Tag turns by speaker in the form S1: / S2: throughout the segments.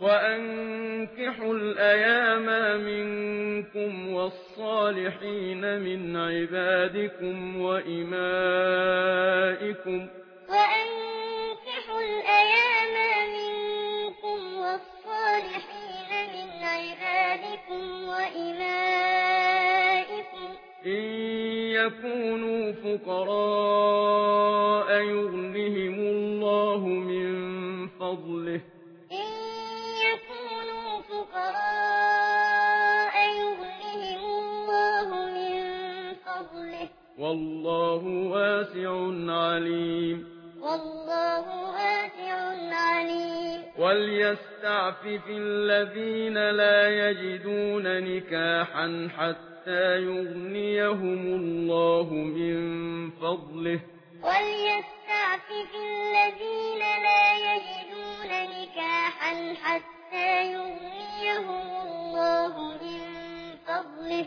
S1: وأنكحوا الأيام منكم والصالحين من عبادكم وإمائكم
S2: وأنكحوا الأيام منكم والصالحين من عبادكم وإمائكم
S1: إن يكونوا فقراء يغنهم الله من فضله والله واسع عليم.
S2: والله واسع عليم.
S1: وليستعفف الذين لا يجدون نكاحا حتى يغنيهم الله من فضله.
S2: وليستعفف الذين لا يجدون نكاحا حتى يغنيهم الله من فضله.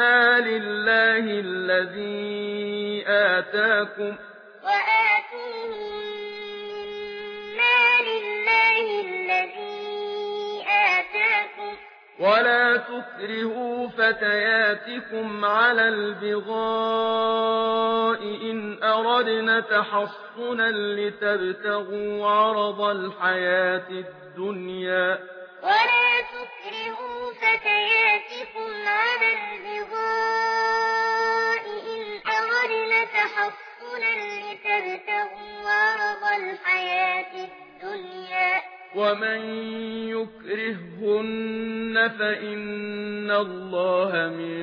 S1: وأنى لله الذي آتاكم
S2: لله الذي آتاكم
S1: ولا تكرهوا فتياتكم على البغاء إن أردنا تحصنا لتبتغوا عرض الحياة الدنيا
S2: ولا تكرهوا فتياتكم على البغاء إن أردنا تحصنا لتبتغوا عرض الحياة الدنيا
S1: ومن يكرههن فإن الله من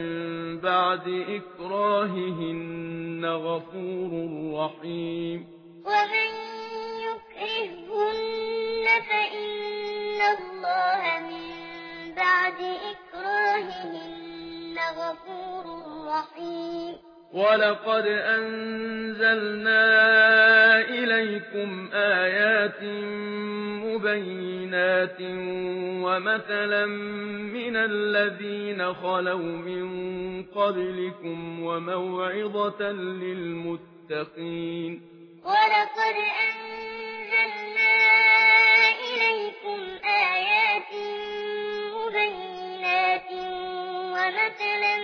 S1: بعد إكراههن غفور رحيم.
S2: ومن يكرههن فإن الله من بعد إكراههن غفور رحيم.
S1: ولقد أنزلنا إليكم آيات مبينات ومثلا من الذين خلوا من قبلكم وموعظة للمتقين.
S2: ولقد أنزلنا إليكم آيات مثلا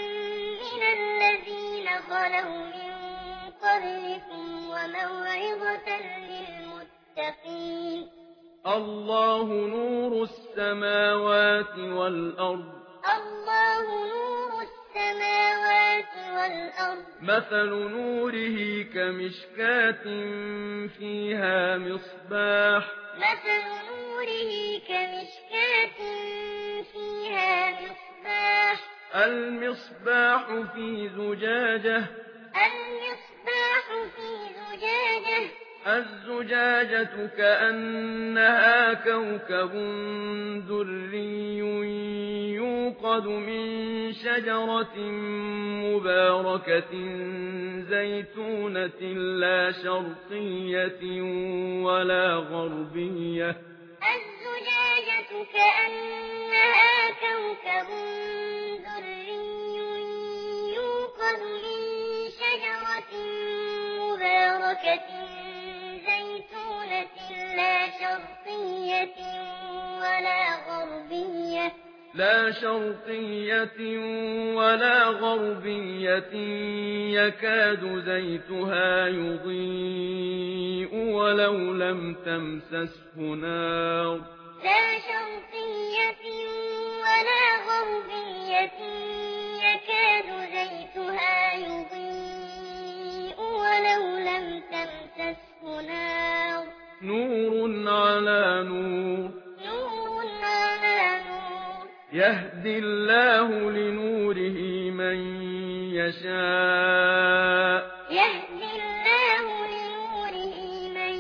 S2: من الذين خلوا من قبلكم وموعظة للمتقين.
S1: الله نور السماوات والأرض.
S2: الله نور السماوات والأرض.
S1: مثل نوره كمشكاة فيها مصباح.
S2: مثل نوره كمشكاة فيها مصباح.
S1: المصباح في زجاجة.
S2: المصباح في زجاجة.
S1: الزجاجة كأنها كوكب دري يوقد من شجرة مباركة زيتونة لا شرقية ولا غربية.
S2: الزجاجة كأنها كوكب بحبة زيتونة لا شرقية ولا غربية.
S1: لا شرقية ولا غربية. يكاد زيتها يضيء ولو لم تمسسه نار. يهدي الله لنوره من يشاء.
S2: يهدي الله لنوره من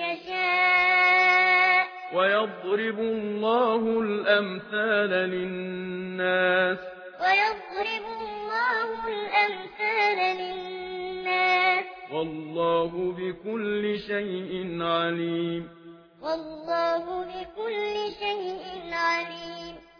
S2: يشاء.
S1: ويضرب الله الأمثال للناس.
S2: ويضرب الله الأمثال للناس.
S1: والله بكل شيء عليم.
S2: والله بكل شيء عليم.